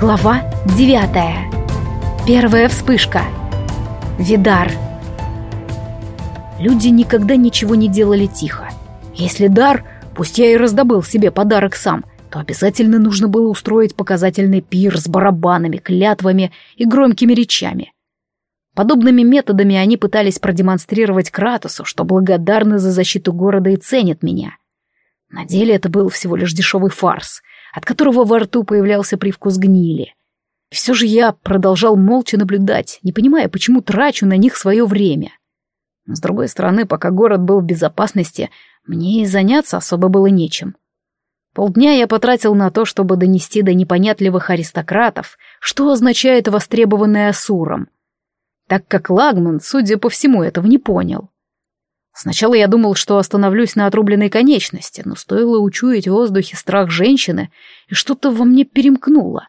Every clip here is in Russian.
Глава девятая. Первая вспышка. Видар. Люди никогда ничего не делали тихо. Если дар, пусть я и раздобыл себе подарок сам, то обязательно нужно было устроить показательный пир с барабанами, клятвами и громкими речами. Подобными методами они пытались продемонстрировать Кратосу, что благодарны за защиту города и ценят меня. На деле это был всего лишь дешевый фарс, от которого во рту появлялся привкус гнили. Все же я продолжал молча наблюдать, не понимая, почему трачу на них свое время. Но, с другой стороны, пока город был в безопасности, мне и заняться особо было нечем. Полдня я потратил на то, чтобы донести до непонятливых аристократов, что означает востребованное Асуром, так как Лагман, судя по всему, этого не понял. Сначала я думал, что остановлюсь на отрубленной конечности, но стоило учуять в воздухе страх женщины, и что-то во мне перемкнуло.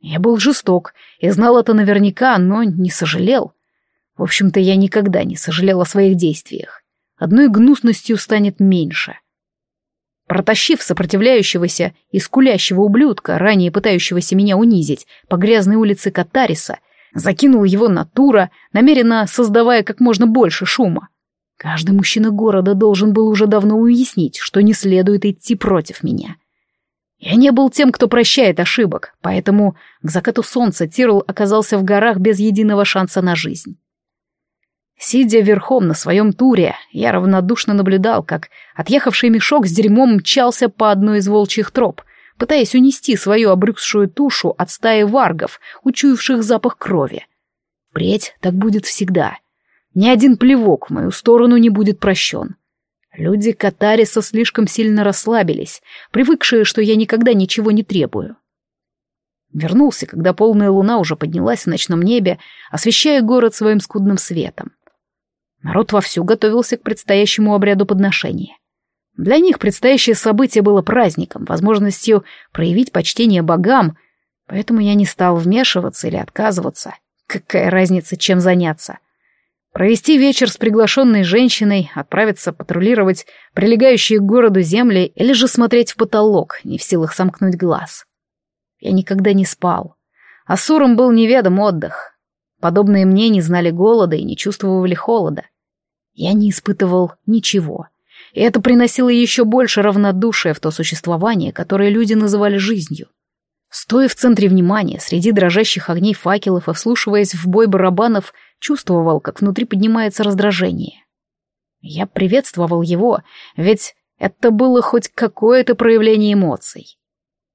Я был жесток и знал это наверняка, но не сожалел. В общем-то, я никогда не сожалел о своих действиях. Одной гнусностью станет меньше. Протащив сопротивляющегося и скулящего ублюдка, ранее пытающегося меня унизить, по грязной улице Катариса, закинул его на тура, намеренно создавая как можно больше шума. Каждый мужчина города должен был уже давно уяснить, что не следует идти против меня. Я не был тем, кто прощает ошибок, поэтому к закату солнца Тирл оказался в горах без единого шанса на жизнь. Сидя верхом на своем туре, я равнодушно наблюдал, как отъехавший мешок с дерьмом мчался по одной из волчьих троп, пытаясь унести свою обрюкшую тушу от стаи варгов, учуявших запах крови. Впредь так будет всегда. Ни один плевок в мою сторону не будет прощен. Люди Катариса слишком сильно расслабились, привыкшие, что я никогда ничего не требую. Вернулся, когда полная луна уже поднялась в ночном небе, освещая город своим скудным светом. Народ вовсю готовился к предстоящему обряду подношения. Для них предстоящее событие было праздником, возможностью проявить почтение богам, поэтому я не стал вмешиваться или отказываться. Какая разница, чем заняться? Провести вечер с приглашенной женщиной, отправиться патрулировать прилегающие к городу земли или же смотреть в потолок, не в силах сомкнуть глаз. Я никогда не спал. Асурам был неведом отдых. Подобные мне не знали голода и не чувствовали холода. Я не испытывал ничего. И это приносило еще больше равнодушия в то существование, которое люди называли жизнью. Стоя в центре внимания, среди дрожащих огней факелов и вслушиваясь в бой барабанов, чувствовал, как внутри поднимается раздражение. Я приветствовал его, ведь это было хоть какое-то проявление эмоций.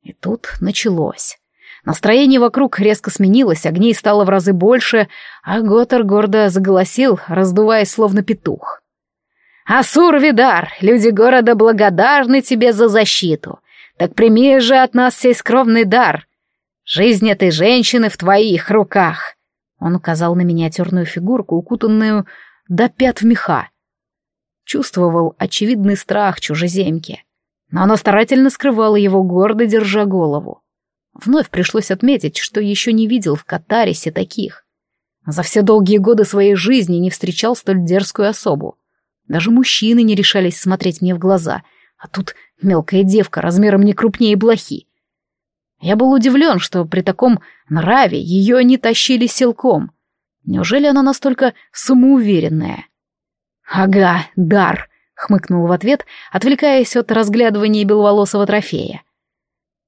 И тут началось. Настроение вокруг резко сменилось, огней стало в разы больше, а Готер гордо заголосил, раздуваясь словно петух. «Асур Видар, люди города благодарны тебе за защиту. Так прими же от нас сей скромный дар. Жизнь этой женщины в твоих руках. Он указал на миниатюрную фигурку, укутанную до пят в меха. Чувствовал очевидный страх чужеземки, но она старательно скрывала его, гордо держа голову. Вновь пришлось отметить, что еще не видел в Катарисе таких. За все долгие годы своей жизни не встречал столь дерзкую особу. Даже мужчины не решались смотреть мне в глаза — а тут мелкая девка размером не крупнее блохи. Я был удивлен, что при таком нраве ее не тащили силком. Неужели она настолько самоуверенная? «Ага, дар», — хмыкнул в ответ, отвлекаясь от разглядывания беловолосого трофея.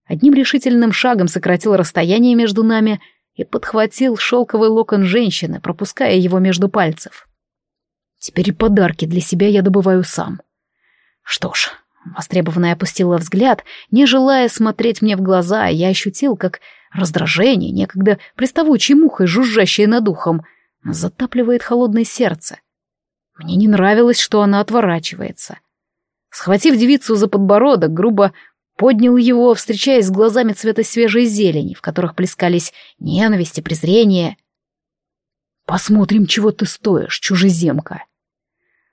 Одним решительным шагом сократил расстояние между нами и подхватил шелковый локон женщины, пропуская его между пальцев. Теперь и подарки для себя я добываю сам. Что ж, Востребованная опустила взгляд, не желая смотреть мне в глаза, я ощутил, как раздражение, некогда приставучей мухой, жужжащей над ухом, затапливает холодное сердце. Мне не нравилось, что она отворачивается. Схватив девицу за подбородок, грубо поднял его, встречаясь с глазами цвета свежей зелени, в которых плескались ненависть и презрение. «Посмотрим, чего ты стоишь, чужеземка!»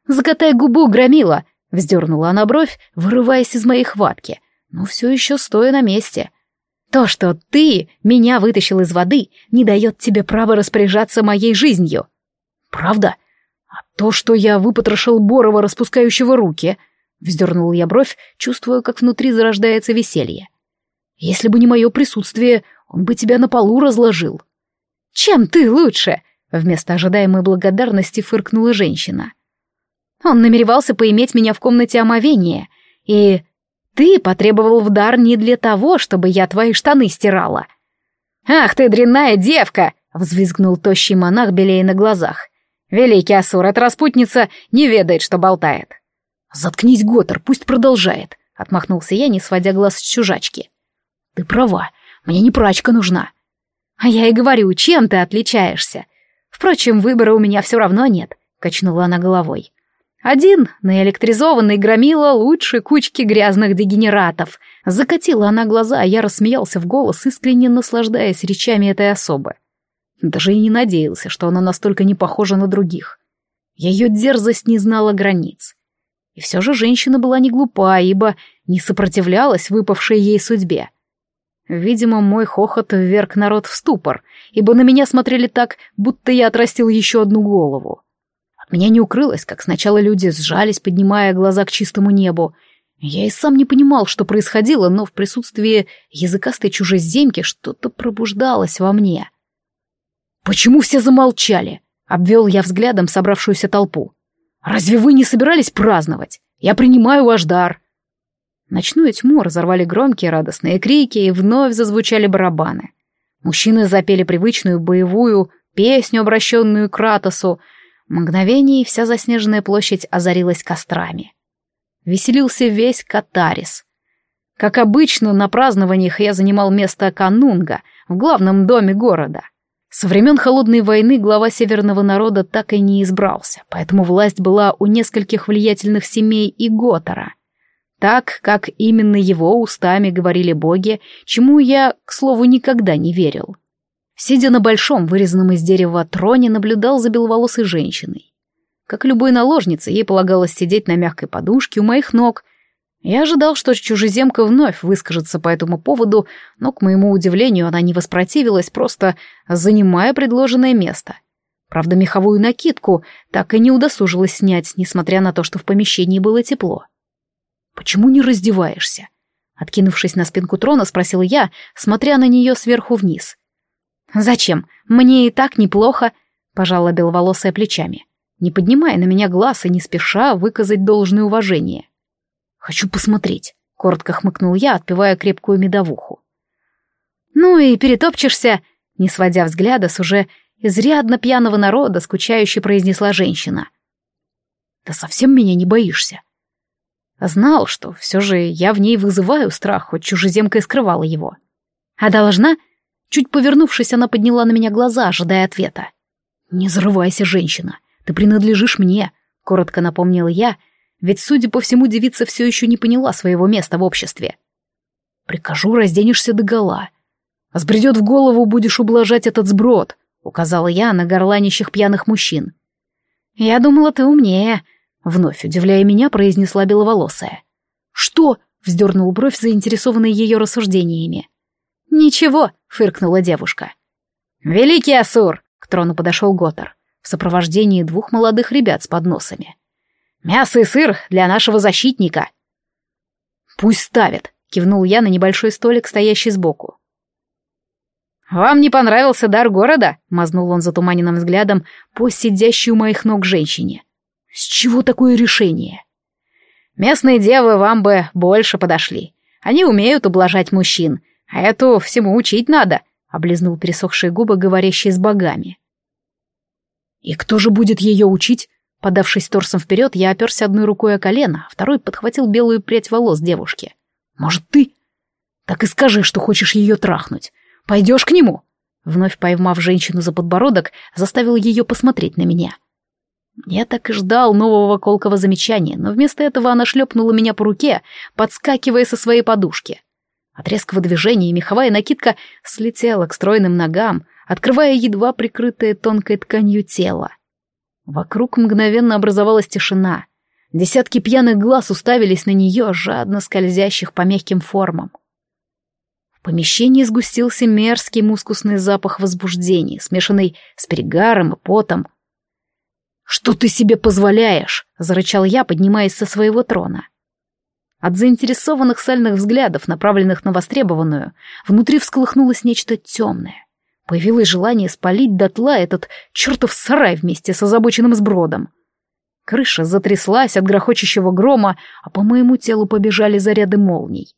«Закатай губу, громила!» Вздернула она бровь, вырываясь из моей хватки, но все еще стоя на месте. То, что ты меня вытащил из воды, не дает тебе права распоряжаться моей жизнью. Правда? А то, что я выпотрошил Борова, распускающего руки, вздернул я бровь, чувствуя, как внутри зарождается веселье. Если бы не мое присутствие, он бы тебя на полу разложил. Чем ты лучше? Вместо ожидаемой благодарности фыркнула женщина. Он намеревался поиметь меня в комнате омовения, и ты потребовал в дар не для того, чтобы я твои штаны стирала. Ах ты, дрянная девка! взвизгнул тощий монах, белее на глазах. Великий Асур, эта распутница не ведает, что болтает. Заткнись, Готер, пусть продолжает, отмахнулся я, не сводя глаз с чужачки. Ты права, мне не прачка нужна. А я и говорю, чем ты отличаешься? Впрочем, выбора у меня все равно нет, качнула она головой. Один, наэлектризованный, громила лучше кучки грязных дегенератов. Закатила она глаза, а я рассмеялся в голос, искренне наслаждаясь речами этой особы. Даже и не надеялся, что она настолько не похожа на других. Ее дерзость не знала границ. И все же женщина была не глупа, ибо не сопротивлялась выпавшей ей судьбе. Видимо, мой хохот вверг народ в ступор, ибо на меня смотрели так, будто я отрастил еще одну голову. Меня не укрылось, как сначала люди сжались, поднимая глаза к чистому небу. Я и сам не понимал, что происходило, но в присутствии языкастой чужеземки что-то пробуждалось во мне. «Почему все замолчали?» — обвел я взглядом собравшуюся толпу. «Разве вы не собирались праздновать? Я принимаю ваш дар!» Ночную тьму разорвали громкие радостные крики, и вновь зазвучали барабаны. Мужчины запели привычную боевую песню, обращенную к Кратосу. Мгновение, вся заснеженная площадь озарилась кострами. Веселился весь Катарис. Как обычно, на празднованиях я занимал место канунга в главном доме города — со времен Холодной войны глава северного народа так и не избрался, поэтому власть была у нескольких влиятельных семей и Готора. Так, как именно его устами говорили боги, чему я, к слову, никогда не верил. Сидя на большом, вырезанном из дерева троне, наблюдал за беловолосой женщиной. Как любой наложнице, ей полагалось сидеть на мягкой подушке у моих ног — я ожидал, что чужеземка вновь выскажется по этому поводу, но, к моему удивлению, она не воспротивилась, просто занимая предложенное место. Правда, меховую накидку так и не удосужилась снять, несмотря на то, что в помещении было тепло. «Почему не раздеваешься?» Откинувшись на спинку трона, спросил я, смотря на нее сверху вниз. «Зачем? Мне и так неплохо», — пожала беловолосая плечами, не поднимая на меня глаз и не спеша выказать должное уважение. «Хочу посмотреть», — коротко хмыкнул я, отпивая крепкую медовуху. «Ну и перетопчешься», — не сводя взгляда с уже изрядно пьяного народа, скучающе произнесла женщина. «Ты совсем меня не боишься?» Знал, что все же я в ней вызываю страх, хоть чужеземка и скрывала его. «А должна?» Чуть повернувшись, она подняла на меня глаза, ожидая ответа. «Не зарывайся, женщина, ты принадлежишь мне», — коротко напомнил я, ведь, судя по всему, девица все еще не поняла своего места в обществе. «Прикажу, разденешься догола. А сбредет в голову, будешь ублажать этот сброд», — указала я на горланищих пьяных мужчин. «Я думала, ты умнее», — вновь удивляя меня, произнесла беловолосая. «Что?» — вздернул бровь, заинтересованный ее рассуждениями. «Ничего», — фыркнула девушка. «Великий Асур!» — к трону подошел Готор в сопровождении двух молодых ребят с подносами. Мясо и сыр для нашего защитника. Пусть ставит, кивнул я на небольшой столик, стоящий сбоку. «Вам не понравился дар города?» — мазнул он затуманенным взглядом по сидящей у моих ног женщине. «С чего такое решение?» «Местные девы вам бы больше подошли. Они умеют ублажать мужчин, а эту всему учить надо», — облизнул пересохшие губы, говорящие с богами. «И кто же будет ее учить?» Подавшись торсом вперед, я оперся одной рукой о колено, а второй подхватил белую прядь волос девушки. «Может, ты? Так и скажи, что хочешь ее трахнуть. Пойдешь к нему?» Вновь поймав женщину за подбородок, заставил ее посмотреть на меня. Я так и ждал нового колкого замечания, но вместо этого она шлепнула меня по руке, подскакивая со своей подушки. От резкого движения меховая накидка слетела к стройным ногам, открывая едва прикрытое тонкой тканью тело. Вокруг мгновенно образовалась тишина. Десятки пьяных глаз уставились на нее, жадно скользящих по мягким формам. В помещении сгустился мерзкий мускусный запах возбуждения, смешанный с перегаром и потом. «Что ты себе позволяешь?» — зарычал я, поднимаясь со своего трона. От заинтересованных сальных взглядов, направленных на востребованную, внутри всколыхнулось нечто темное. Появилось желание спалить дотла этот чертов сарай вместе с озабоченным сбродом. Крыша затряслась от грохочущего грома, а по моему телу побежали заряды молний.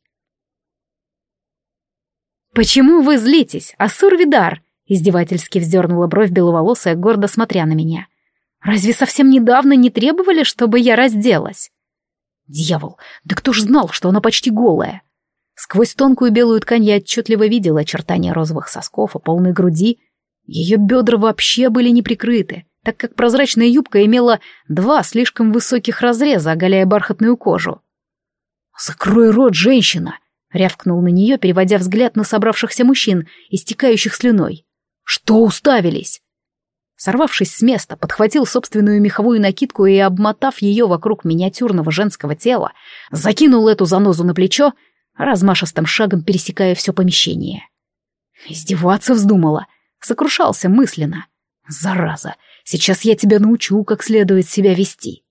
«Почему вы злитесь, Асур-Видар?» — издевательски вздернула бровь беловолосая, гордо смотря на меня. «Разве совсем недавно не требовали, чтобы я разделась?» Дьявол, да кто ж знал, что она почти голая? Сквозь тонкую белую ткань я отчетливо видела очертания розовых сосков и полной груди. Ее бедра вообще были не прикрыты, так как прозрачная юбка имела два слишком высоких разреза, оголяя бархатную кожу. «Закрой рот, женщина!» — рявкнул на нее, переводя взгляд на собравшихся мужчин, истекающих слюной. «Что уставились?» Сорвавшись с места, подхватил собственную меховую накидку и, обмотав ее вокруг миниатюрного женского тела, закинул эту занозу на плечо, размашистым шагом пересекая все помещение. Издеваться вздумала, сокрушался мысленно. «Зараза, сейчас я тебя научу, как следует себя вести».